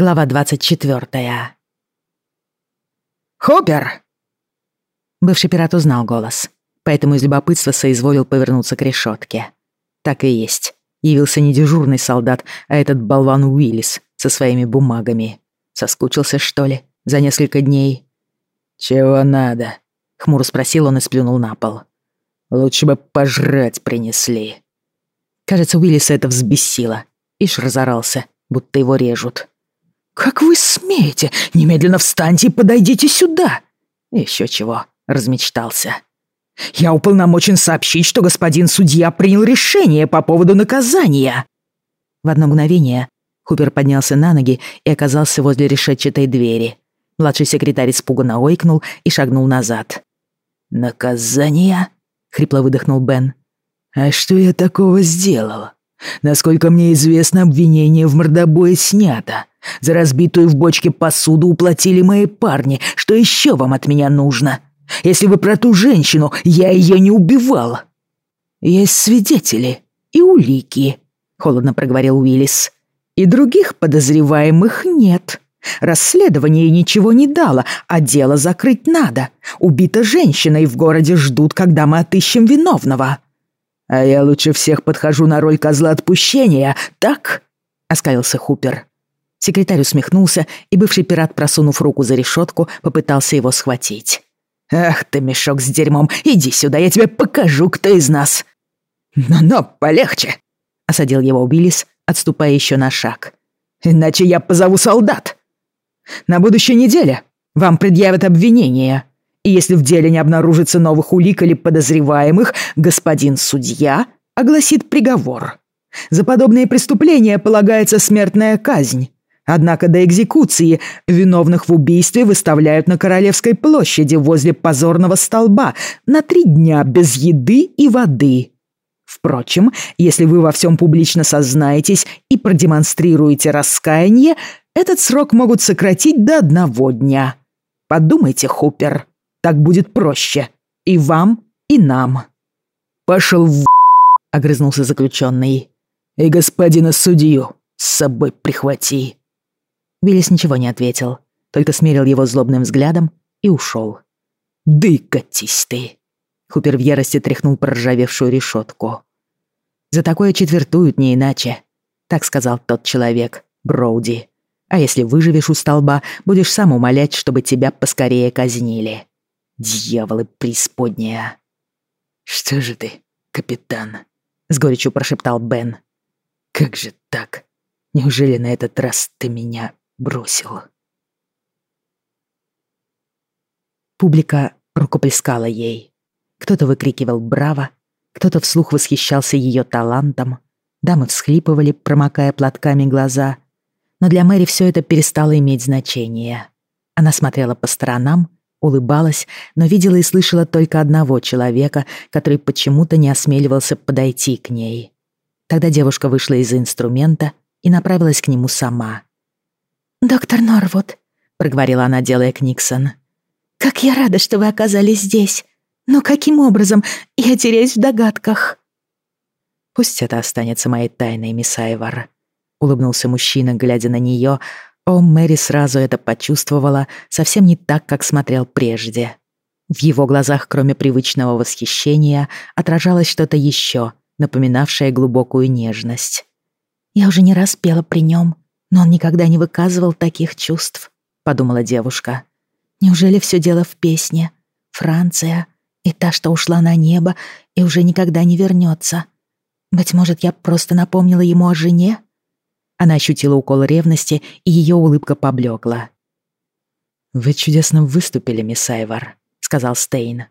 Глава 24. «Хоппер!» Бывший пират узнал голос, поэтому из любопытства соизволил повернуться к решетке. Так и есть. Явился не дежурный солдат, а этот болван Уиллис со своими бумагами. Соскучился, что ли, за несколько дней? «Чего надо?» — хмуро спросил он и сплюнул на пол. «Лучше бы пожрать принесли». Кажется, Уиллиса это взбесило. Ишь разорался, будто его режут. «Как вы смеете? Немедленно встаньте и подойдите сюда!» Еще чего, размечтался. «Я уполномочен сообщить, что господин судья принял решение по поводу наказания!» В одно мгновение Хупер поднялся на ноги и оказался возле решетчатой двери. Младший секретарь испуганно ойкнул и шагнул назад. «Наказание?» — хрипло выдохнул Бен. «А что я такого сделал? Насколько мне известно, обвинение в мордобое снято. За разбитую в бочке посуду уплатили мои парни. Что еще вам от меня нужно? Если вы про ту женщину, я ее не убивал. Есть свидетели и улики, холодно проговорил Уиллис. И других подозреваемых нет. Расследование ничего не дало, а дело закрыть надо. Убита женщина, и в городе ждут, когда мы отыщем виновного. А я лучше всех подхожу на роль козла отпущения, так? Оскалился Хупер. Секретарь усмехнулся, и бывший пират, просунув руку за решетку, попытался его схватить. «Ах ты, мешок с дерьмом, иди сюда, я тебе покажу, кто из нас!» «Но-но, полегче!» — осадил его Уиллис, отступая еще на шаг. «Иначе я позову солдат. На будущей неделе вам предъявят обвинение, и если в деле не обнаружится новых улик или подозреваемых, господин судья огласит приговор. За подобные преступления полагается смертная казнь, Однако до экзекуции виновных в убийстве выставляют на Королевской площади возле позорного столба на три дня без еды и воды. Впрочем, если вы во всем публично сознаетесь и продемонстрируете раскаяние, этот срок могут сократить до одного дня. Подумайте, Хупер, так будет проще. И вам, и нам. «Пошел в...» — огрызнулся заключенный. «И господина судью с собой прихвати». Виллис ничего не ответил, только смерил его злобным взглядом и ушел. «Да и ты!» Хупер в ярости тряхнул проржавевшую решетку. «За такое четвертуют не иначе», — так сказал тот человек, Броуди. «А если выживешь у столба, будешь сам умолять, чтобы тебя поскорее казнили. Дьяволы преисподняя!» «Что же ты, капитан?» — с горечью прошептал Бен. «Как же так? Неужели на этот раз ты меня бросил. Публика рукоплескала ей. Кто-то выкрикивал «Браво!», кто-то вслух восхищался ее талантом. Дамы всхлипывали, промокая платками глаза. Но для Мэри все это перестало иметь значение. Она смотрела по сторонам, улыбалась, но видела и слышала только одного человека, который почему-то не осмеливался подойти к ней. Тогда девушка вышла из инструмента и направилась к нему сама. «Доктор Норвуд», — проговорила она, делая Книксон. «Как я рада, что вы оказались здесь. Но каким образом? Я теряюсь в догадках». «Пусть это останется моей тайной, мисс Айвар», — улыбнулся мужчина, глядя на нее. О, Мэри сразу это почувствовала, совсем не так, как смотрел прежде. В его глазах, кроме привычного восхищения, отражалось что-то еще, напоминавшее глубокую нежность. «Я уже не раз пела при нем», но он никогда не выказывал таких чувств, подумала девушка. Неужели все дело в песне? Франция и та, что ушла на небо и уже никогда не вернется. Быть может, я просто напомнила ему о жене? Она ощутила укол ревности, и ее улыбка поблекла. «Вы чудесно выступили, мисс Айвар», — сказал Стейн.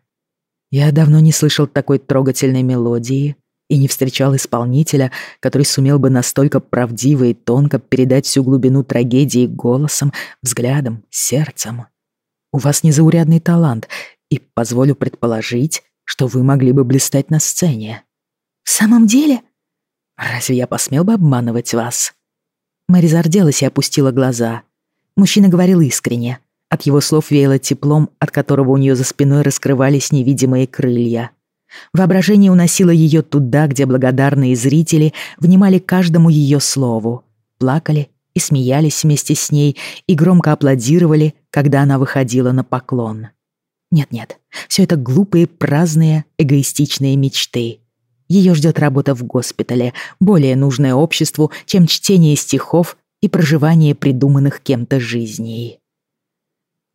«Я давно не слышал такой трогательной мелодии и не встречал исполнителя, который сумел бы настолько правдиво и тонко передать всю глубину трагедии голосом, взглядом, сердцем. У вас незаурядный талант, и позволю предположить, что вы могли бы блистать на сцене. В самом деле? Разве я посмел бы обманывать вас? Мэри зарделась и опустила глаза. Мужчина говорил искренне. От его слов веяло теплом, от которого у нее за спиной раскрывались невидимые крылья. Воображение уносило ее туда, где благодарные зрители внимали каждому ее слову, плакали и смеялись вместе с ней, и громко аплодировали, когда она выходила на поклон. Нет-нет, все это глупые, праздные, эгоистичные мечты. Ее ждет работа в госпитале, более нужная обществу, чем чтение стихов и проживание придуманных кем-то жизней.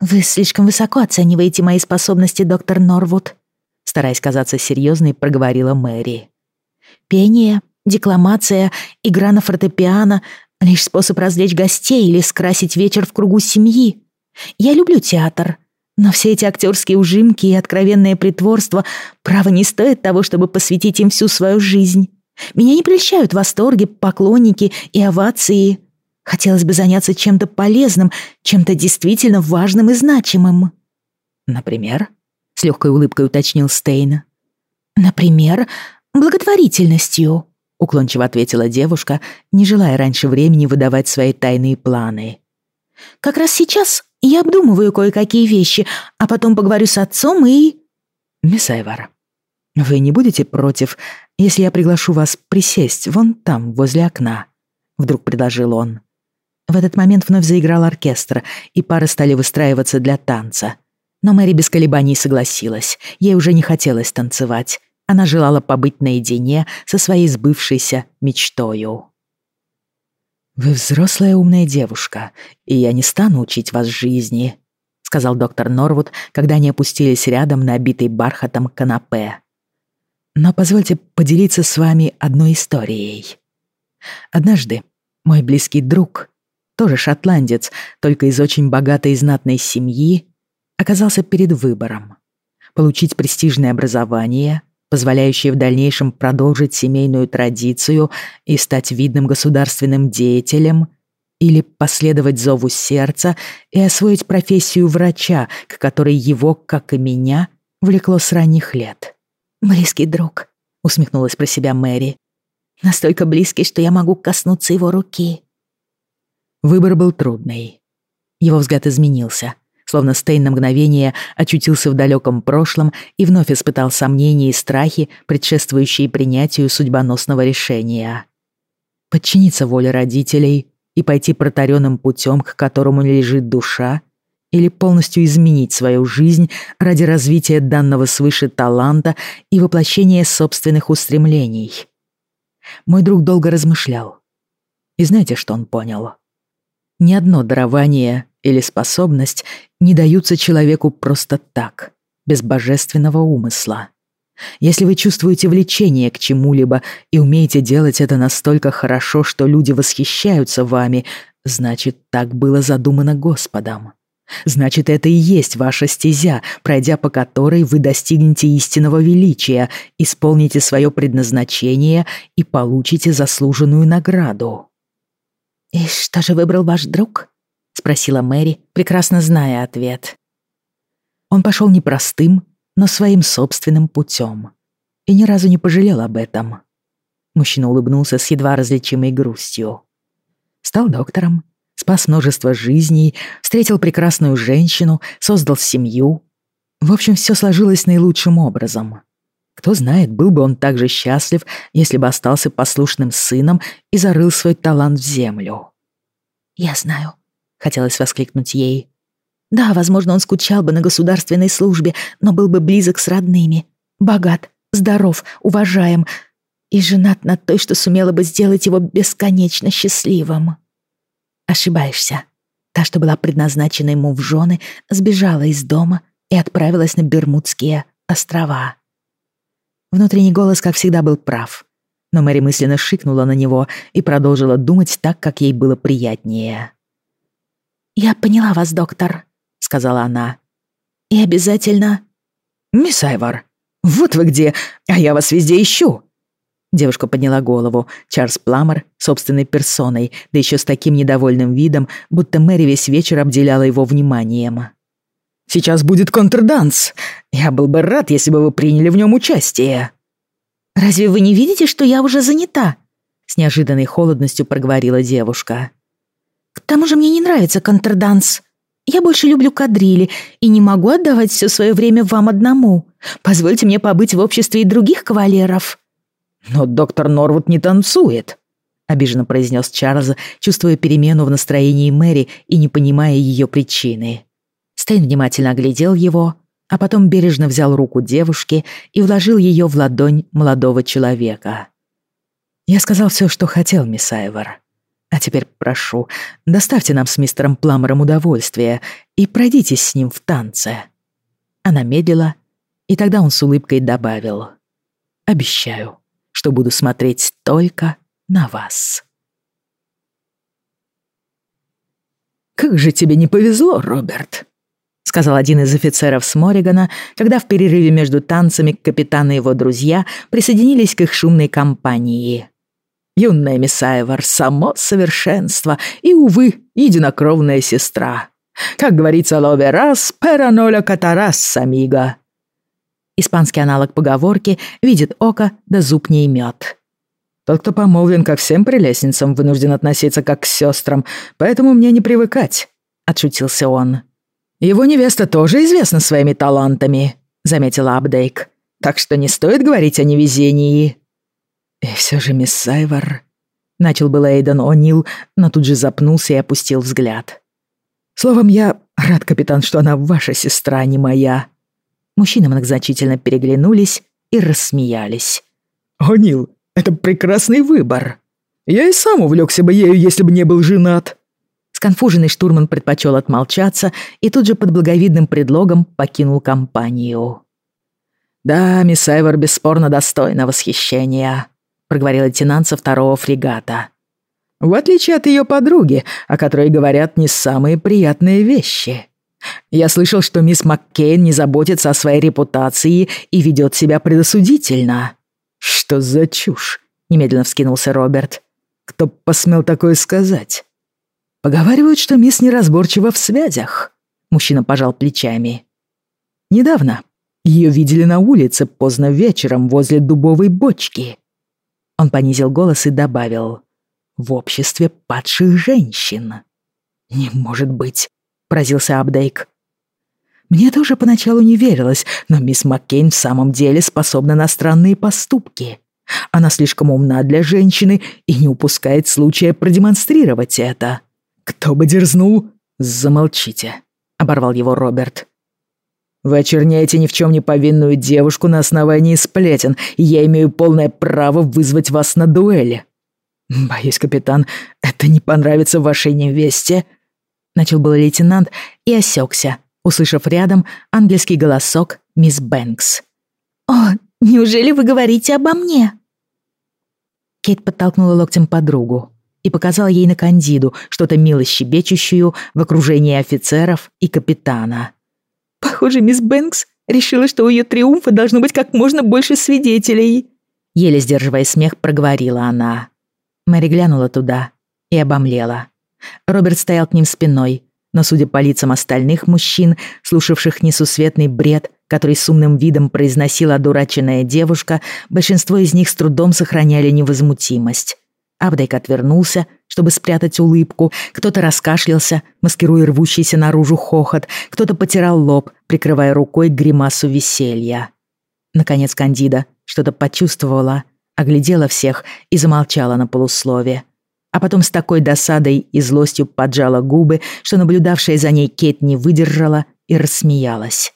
«Вы слишком высоко оцениваете мои способности, доктор Норвуд», стараясь казаться серьезной, проговорила Мэри. «Пение, декламация, игра на фортепиано — лишь способ развлечь гостей или скрасить вечер в кругу семьи. Я люблю театр, но все эти актерские ужимки и откровенное притворство, право, не стоит того, чтобы посвятить им всю свою жизнь. Меня не прельщают восторги, поклонники и овации. Хотелось бы заняться чем-то полезным, чем-то действительно важным и значимым. Например? С легкой улыбкой уточнил Стейн. Например, благотворительностью, уклончиво ответила девушка, не желая раньше времени выдавать свои тайные планы. Как раз сейчас я обдумываю кое-какие вещи, а потом поговорю с отцом и... Мисс Айвар, вы не будете против, если я приглашу вас присесть вон там, возле окна? Вдруг предложил он. В этот момент вновь заиграл оркестр, и пары стали выстраиваться для танца. Но Мэри без колебаний согласилась. Ей уже не хотелось танцевать. Она желала побыть наедине со своей сбывшейся мечтою. «Вы взрослая умная девушка, и я не стану учить вас жизни», сказал доктор Норвуд, когда они опустились рядом на обитый бархатом канапе. «Но позвольте поделиться с вами одной историей. Однажды мой близкий друг тоже шотландец, только из очень богатой и знатной семьи, оказался перед выбором. Получить престижное образование, позволяющее в дальнейшем продолжить семейную традицию и стать видным государственным деятелем, или последовать зову сердца и освоить профессию врача, к которой его, как и меня, влекло с ранних лет. «Близкий друг», — усмехнулась про себя Мэри. «Настолько близкий, что я могу коснуться его руки». Выбор был трудный. Его взгляд изменился, словно Стейн на мгновение очутился в далеком прошлом и вновь испытал сомнения и страхи, предшествующие принятию судьбоносного решения. Подчиниться воле родителей и пойти протаренным путем, к которому лежит душа, или полностью изменить свою жизнь ради развития данного свыше таланта и воплощения собственных устремлений. Мой друг долго размышлял. И знаете, что он понял? Ни одно дарование или способность не даются человеку просто так, без божественного умысла. Если вы чувствуете влечение к чему-либо и умеете делать это настолько хорошо, что люди восхищаются вами, значит, так было задумано Господом. Значит, это и есть ваша стезя, пройдя по которой вы достигнете истинного величия, исполните свое предназначение и получите заслуженную награду. «И что же выбрал ваш друг?» — спросила Мэри, прекрасно зная ответ. Он пошел непростым, но своим собственным путем. И ни разу не пожалел об этом. Мужчина улыбнулся с едва различимой грустью. Стал доктором, спас множество жизней, встретил прекрасную женщину, создал семью. В общем, все сложилось наилучшим образом. Кто знает, был бы он так же счастлив, если бы остался послушным сыном и зарыл свой талант в землю. «Я знаю», — хотелось воскликнуть ей. «Да, возможно, он скучал бы на государственной службе, но был бы близок с родными, богат, здоров, уважаем и женат на той, что сумела бы сделать его бесконечно счастливым». Ошибаешься. Та, что была предназначена ему в жены, сбежала из дома и отправилась на Бермудские острова. Внутренний голос, как всегда, был прав. Но Мэри мысленно шикнула на него и продолжила думать так, как ей было приятнее. «Я поняла вас, доктор», — сказала она. «И обязательно...» «Мисс Айвар, вот вы где, а я вас везде ищу!» Девушка подняла голову. Чарльз Пламер собственной персоной, да еще с таким недовольным видом, будто Мэри весь вечер обделяла его вниманием. Сейчас будет контрданс. Я был бы рад, если бы вы приняли в нем участие». «Разве вы не видите, что я уже занята?» С неожиданной холодностью проговорила девушка. «К тому же мне не нравится контрданс. Я больше люблю кадрили и не могу отдавать все свое время вам одному. Позвольте мне побыть в обществе и других кавалеров». «Но доктор Норвуд не танцует», — обиженно произнес Чарльз, чувствуя перемену в настроении Мэри и не понимая ее причины. Стейн внимательно оглядел его, а потом бережно взял руку девушки и вложил ее в ладонь молодого человека. «Я сказал все, что хотел, мисс Айвор. А теперь прошу, доставьте нам с мистером Пламером удовольствие и пройдитесь с ним в танце». Она медлила, и тогда он с улыбкой добавил. «Обещаю, что буду смотреть только на вас». «Как же тебе не повезло, Роберт!» — сказал один из офицеров с Морригана, когда в перерыве между танцами капитан и его друзья присоединились к их шумной компании. «Юная мисс Айвор — само совершенство и, увы, единокровная сестра. Как говорится, лове раз, пераноля катарас, амиго». Испанский аналог поговорки «видит око, да зуб не имет». Тот, кто помолвлен ко всем прелестницам, вынужден относиться как к сестрам, поэтому мне не привыкать», — отшутился он. «Его невеста тоже известна своими талантами», — заметила Абдейк. «Так что не стоит говорить о невезении». «И все же, мисс Сайвор...» Начал был Эйден О'Нил, но тут же запнулся и опустил взгляд. «Словом, я рад, капитан, что она ваша сестра, а не моя». Мужчины многозначительно переглянулись и рассмеялись. «О'Нил, это прекрасный выбор. Я и сам увлекся бы ею, если бы не был женат». Сконфуженный штурман предпочел отмолчаться и тут же под благовидным предлогом покинул компанию. «Да, мисс Айвор бесспорно достойна восхищения», — проговорил лейтенант со второго фрегата. «В отличие от ее подруги, о которой говорят не самые приятные вещи. Я слышал, что мисс Маккейн не заботится о своей репутации и ведет себя предосудительно». «Что за чушь?» — немедленно вскинулся Роберт. «Кто посмел такое сказать?» «Поговаривают, что мисс неразборчива в связях», — мужчина пожал плечами. «Недавно ее видели на улице поздно вечером возле дубовой бочки». Он понизил голос и добавил. «В обществе падших женщин». «Не может быть», — поразился Абдейк. «Мне тоже поначалу не верилось, но мисс Маккейн в самом деле способна на странные поступки. Она слишком умна для женщины и не упускает случая продемонстрировать это». «Кто бы дерзнул?» «Замолчите», — оборвал его Роберт. «Вы очерняете ни в чем не повинную девушку на основании сплетен, и я имею полное право вызвать вас на дуэли». «Боюсь, капитан, это не понравится вашей невесте», — начал был лейтенант и осекся, услышав рядом ангельский голосок мисс Бэнкс. «О, неужели вы говорите обо мне?» Кейт подтолкнула локтем подругу и показал ей на Кандиду, что-то мило щебечущую в окружении офицеров и капитана. «Похоже, мисс Бэнкс решила, что у ее триумфа должно быть как можно больше свидетелей». Еле сдерживая смех, проговорила она. Мэри глянула туда и обомлела. Роберт стоял к ним спиной, но, судя по лицам остальных мужчин, слушавших несусветный бред, который с умным видом произносила одураченная девушка, большинство из них с трудом сохраняли невозмутимость. Абдайк отвернулся, чтобы спрятать улыбку, кто-то раскашлялся, маскируя рвущийся наружу хохот, кто-то потирал лоб, прикрывая рукой гримасу веселья. Наконец Кандида что-то почувствовала, оглядела всех и замолчала на полуслове. А потом с такой досадой и злостью поджала губы, что наблюдавшая за ней Кейт не выдержала и рассмеялась.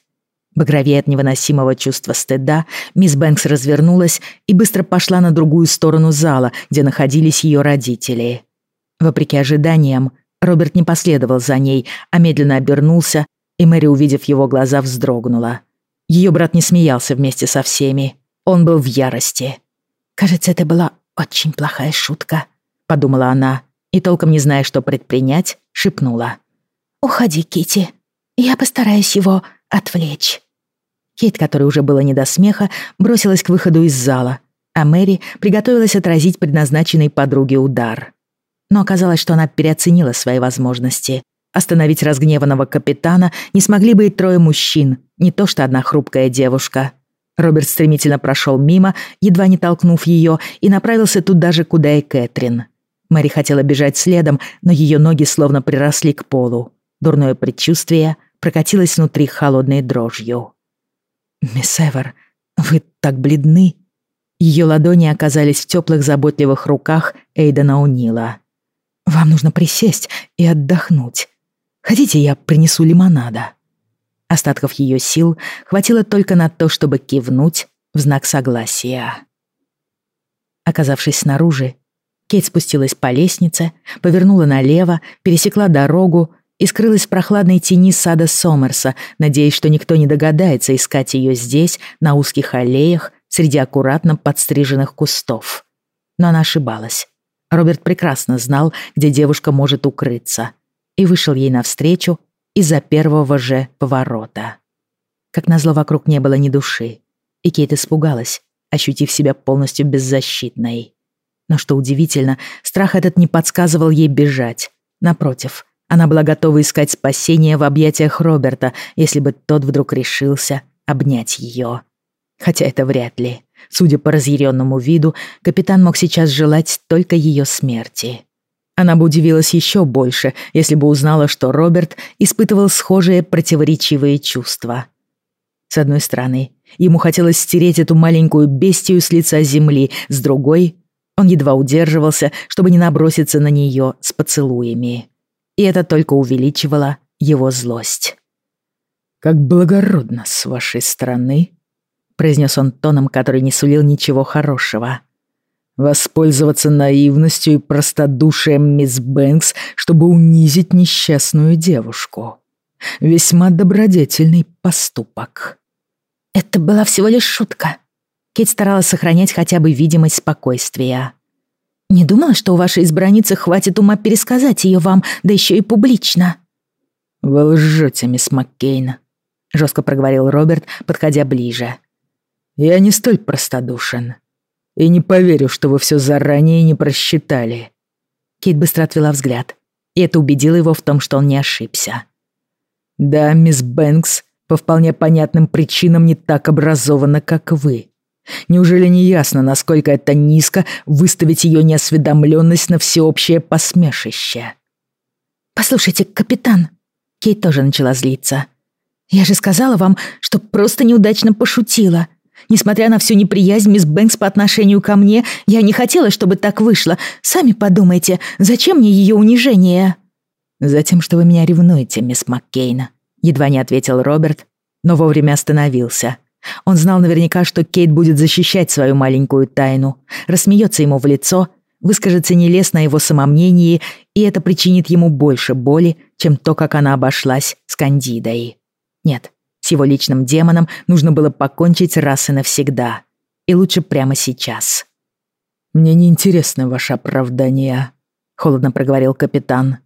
Багровее от невыносимого чувства стыда, мисс Бэнкс развернулась и быстро пошла на другую сторону зала, где находились ее родители. Вопреки ожиданиям, Роберт не последовал за ней, а медленно обернулся, и Мэри, увидев его глаза, вздрогнула. Ее брат не смеялся вместе со всеми. Он был в ярости. «Кажется, это была очень плохая шутка», — подумала она, и, толком не зная, что предпринять, шепнула. «Уходи, Кити. Я постараюсь его отвлечь». Кейт, которой уже было не до смеха, бросилась к выходу из зала, а Мэри приготовилась отразить предназначенный подруге удар. Но оказалось, что она переоценила свои возможности. Остановить разгневанного капитана не смогли бы и трое мужчин, не то что одна хрупкая девушка. Роберт стремительно прошел мимо, едва не толкнув ее, и направился туда же, куда и Кэтрин. Мэри хотела бежать следом, но ее ноги словно приросли к полу. Дурное предчувствие прокатилось внутри холодной дрожью. «Мисс Эвер, вы так бледны!» Ее ладони оказались в теплых заботливых руках Эйдена Унила. «Вам нужно присесть и отдохнуть. Хотите, я принесу лимонада?» Остатков ее сил хватило только на то, чтобы кивнуть в знак согласия. Оказавшись снаружи, Кейт спустилась по лестнице, повернула налево, пересекла дорогу и скрылась в прохладной тени сада Сомерса, надеясь, что никто не догадается искать ее здесь, на узких аллеях, среди аккуратно подстриженных кустов. Но она ошибалась. Роберт прекрасно знал, где девушка может укрыться, и вышел ей навстречу из-за первого же поворота. Как назло, вокруг не было ни души, и Кейт испугалась, ощутив себя полностью беззащитной. Но что удивительно, страх этот не подсказывал ей бежать. Напротив, она была готова искать спасение в объятиях Роберта, если бы тот вдруг решился обнять ее. Хотя это вряд ли. Судя по разъяренному виду, капитан мог сейчас желать только ее смерти. Она бы удивилась еще больше, если бы узнала, что Роберт испытывал схожие противоречивые чувства. С одной стороны, ему хотелось стереть эту маленькую бестию с лица земли, с другой он едва удерживался, чтобы не наброситься на нее с поцелуями. И это только увеличивало его злость. «Как благородно с вашей стороны», — произнес он тоном, который не сулил ничего хорошего. «Воспользоваться наивностью и простодушием мисс Бэнкс, чтобы унизить несчастную девушку. Весьма добродетельный поступок». «Это была всего лишь шутка», Кейт старалась сохранять хотя бы видимость спокойствия. «Не думала, что у вашей избранницы хватит ума пересказать ее вам, да еще и публично». «Вы лжете, мисс Маккейн», — жестко проговорил Роберт, подходя ближе. «Я не столь простодушен. И не поверю, что вы все заранее не просчитали». Кейт быстро отвела взгляд, и это убедило его в том, что он не ошибся. «Да, мисс Бэнкс по вполне понятным причинам не так образована, как вы. Неужели не ясно, насколько это низко выставить ее неосведомленность на всеобщее посмешище? «Послушайте, капитан...» Кейт тоже начала злиться. «Я же сказала вам, что просто неудачно пошутила. Несмотря на всю неприязнь мисс Бэнкс по отношению ко мне, я не хотела, чтобы так вышло. Сами подумайте, зачем мне ее унижение?» «Затем, что вы меня ревнуете, мисс Маккейна», едва не ответил Роберт, но вовремя остановился. Он знал наверняка, что Кейт будет защищать свою маленькую тайну, рассмеется ему в лицо, выскажется нелестно о его самомнении, и это причинит ему больше боли, чем то, как она обошлась с Кандидой. Нет, с его личным демоном нужно было покончить раз и навсегда. И лучше прямо сейчас. «Мне не интересно ваше оправдание», — холодно проговорил капитан.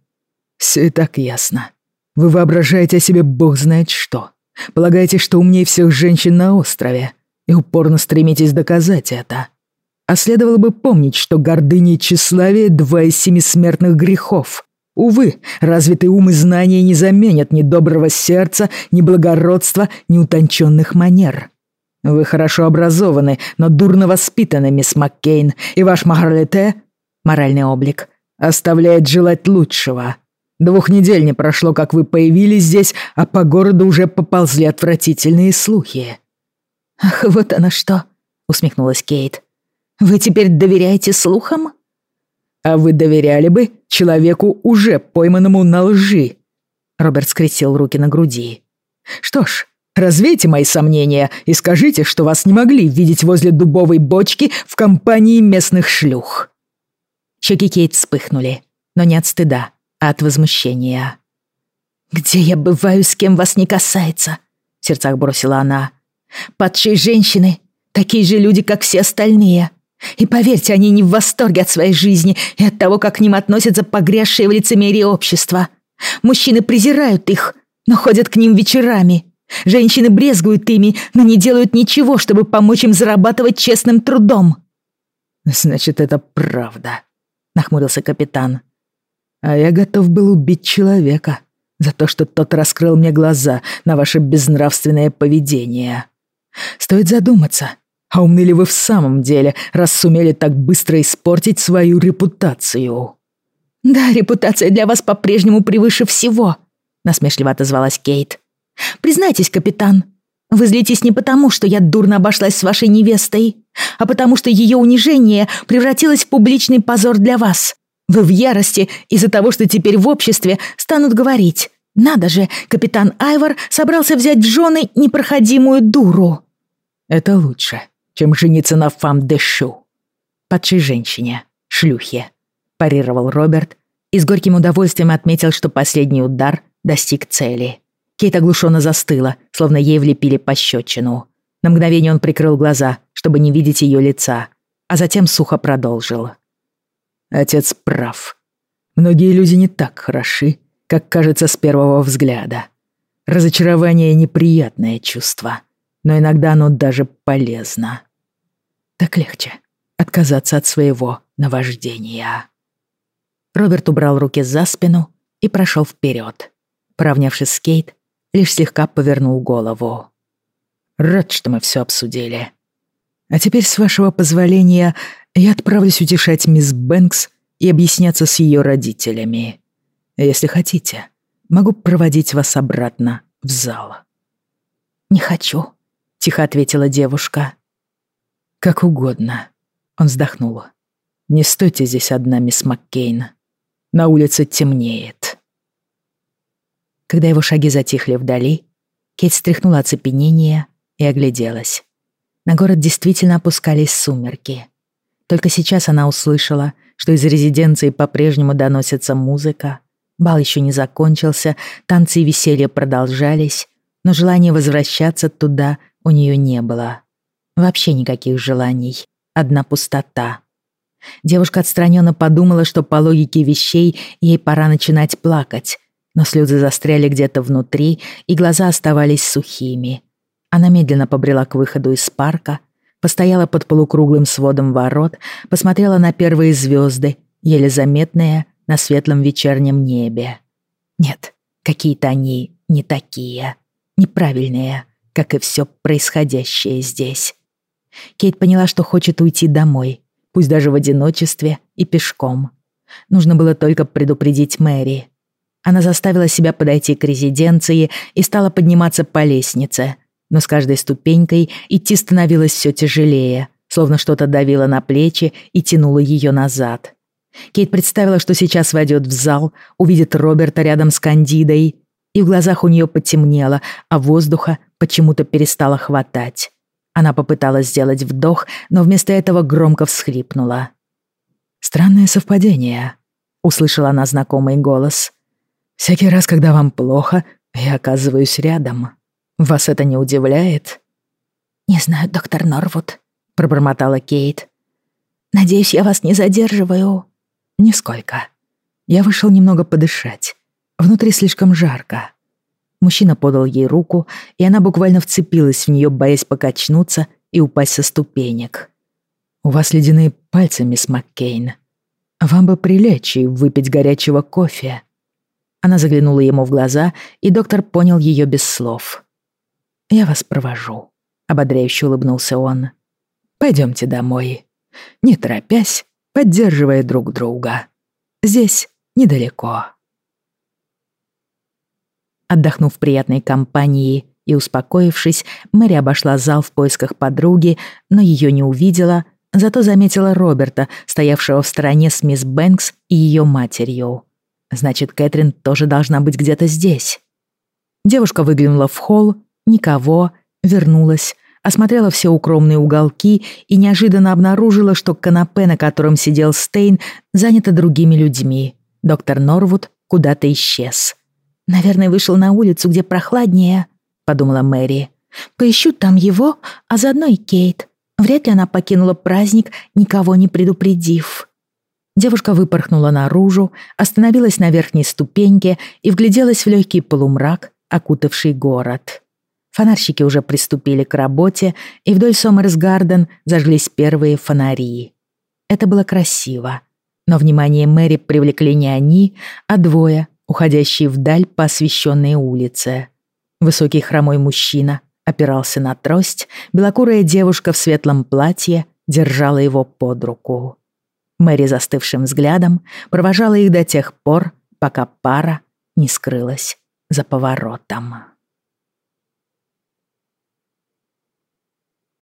«Все и так ясно. Вы воображаете о себе бог знает что. Полагаете, что умнее всех женщин на острове, и упорно стремитесь доказать это. А следовало бы помнить, что гордыня и тщеславие — два из семи смертных грехов. Увы, развитый ум и знания не заменят ни доброго сердца, ни благородства, ни утонченных манер. Вы хорошо образованы, но дурно воспитаны, мисс Маккейн, и ваш махарлете, моральный облик, оставляет желать лучшего. Двух недель не прошло, как вы появились здесь, а по городу уже поползли отвратительные слухи». «Ах, вот оно что!» — усмехнулась Кейт. «Вы теперь доверяете слухам?» «А вы доверяли бы человеку, уже пойманному на лжи?» Роберт скрестил руки на груди. «Что ж, развейте мои сомнения и скажите, что вас не могли видеть возле дубовой бочки в компании местных шлюх». Щеки Кейт вспыхнули, но не от стыда, от возмущения. «Где я бываю, с кем вас не касается?» — в сердцах бросила она. «Падшие женщины — такие же люди, как все остальные. И поверьте, они не в восторге от своей жизни и от того, как к ним относятся погрязшие в лицемерии общества. Мужчины презирают их, но ходят к ним вечерами. Женщины брезгуют ими, но не делают ничего, чтобы помочь им зарабатывать честным трудом». «Значит, это правда», — нахмурился капитан. А я готов был убить человека за то, что тот раскрыл мне глаза на ваше безнравственное поведение. Стоит задуматься, а умны ли вы в самом деле, раз сумели так быстро испортить свою репутацию?» «Да, репутация для вас по-прежнему превыше всего», — насмешливо отозвалась Кейт. «Признайтесь, капитан, вы злитесь не потому, что я дурно обошлась с вашей невестой». а потому что ее унижение превратилось в публичный позор для вас. Вы в ярости из-за того, что теперь в обществе станут говорить. Надо же, капитан Айвор собрался взять в жены непроходимую дуру. Это лучше, чем жениться на фам де шу. Падшей женщине, шлюхе, парировал Роберт и с горьким удовольствием отметил, что последний удар достиг цели. Кейт оглушенно застыла, словно ей влепили пощечину. На мгновение он прикрыл глаза, чтобы не видеть ее лица, а затем сухо продолжил. Отец прав. Многие люди не так хороши, как кажется с первого взгляда. Разочарование — неприятное чувство, но иногда оно даже полезно. Так легче отказаться от своего наваждения. Роберт убрал руки за спину и прошел вперед. Поравнявшись с Кейт, лишь слегка повернул голову. «Рад, что мы все обсудили. А теперь, с вашего позволения, я отправлюсь утешать мисс Бэнкс и объясняться с ее родителями. Если хотите, могу проводить вас обратно в зал». «Не хочу», — тихо ответила девушка. «Как угодно», — он вздохнул. «Не стойте здесь одна, мисс Маккейн. На улице темнеет». Когда его шаги затихли вдали, Кейт стряхнула оцепенение и огляделась. На город действительно опускались сумерки. Только сейчас она услышала, что из резиденции по-прежнему доносится музыка. Бал еще не закончился, танцы и веселье продолжались, но желания возвращаться туда у нее не было. Вообще никаких желаний, одна пустота. Девушка отстраненно подумала, что по логике вещей ей пора начинать плакать, но слезы застряли где-то внутри, и глаза оставались сухими. Она медленно побрела к выходу из парка, постояла под полукруглым сводом ворот, посмотрела на первые звезды, еле заметные на светлом вечернем небе. Нет, какие-то они не такие, неправильные, как и все происходящее здесь. Кейт поняла, что хочет уйти домой, пусть даже в одиночестве и пешком. Нужно было только предупредить Мэри. Она заставила себя подойти к резиденции и стала подниматься по лестнице, но с каждой ступенькой идти становилось все тяжелее, словно что-то давило на плечи и тянуло ее назад. Кейт представила, что сейчас войдет в зал, увидит Роберта рядом с Кандидой, и в глазах у нее потемнело, а воздуха почему-то перестало хватать. Она попыталась сделать вдох, но вместо этого громко всхлипнула. «Странное совпадение», — услышала она знакомый голос. «Всякий раз, когда вам плохо, я оказываюсь рядом». Вас это не удивляет?» «Не знаю, доктор Норвуд», — пробормотала Кейт. «Надеюсь, я вас не задерживаю». «Нисколько. Я вышел немного подышать. Внутри слишком жарко». Мужчина подал ей руку, и она буквально вцепилась в нее, боясь покачнуться и упасть со ступенек. «У вас ледяные пальцы, мисс Маккейн. Вам бы прилечь и выпить горячего кофе». Она заглянула ему в глаза, и доктор понял ее без слов. «Я вас провожу», — ободряюще улыбнулся он. «Пойдемте домой. Не торопясь, поддерживая друг друга. Здесь недалеко». Отдохнув в приятной компании и успокоившись, Мэри обошла зал в поисках подруги, но ее не увидела, зато заметила Роберта, стоявшего в стороне с мисс Бэнкс и ее матерью. Значит, Кэтрин тоже должна быть где-то здесь. Девушка выглянула в холл Никого. Вернулась. Осмотрела все укромные уголки и неожиданно обнаружила, что канапе, на котором сидел Стейн, занято другими людьми. Доктор Норвуд куда-то исчез. «Наверное, вышел на улицу, где прохладнее», — подумала Мэри. «Поищу там его, а заодно и Кейт. Вряд ли она покинула праздник, никого не предупредив». Девушка выпорхнула наружу, остановилась на верхней ступеньке и вгляделась в легкий полумрак, окутавший город. Фонарщики уже приступили к работе, и вдоль Сомерс-Гарден зажглись первые фонари. Это было красиво. Но внимание Мэри привлекли не они, а двое, уходящие вдаль по освещенной улице. Высокий хромой мужчина опирался на трость, белокурая девушка в светлом платье держала его под руку. Мэри застывшим взглядом провожала их до тех пор, пока пара не скрылась за поворотом.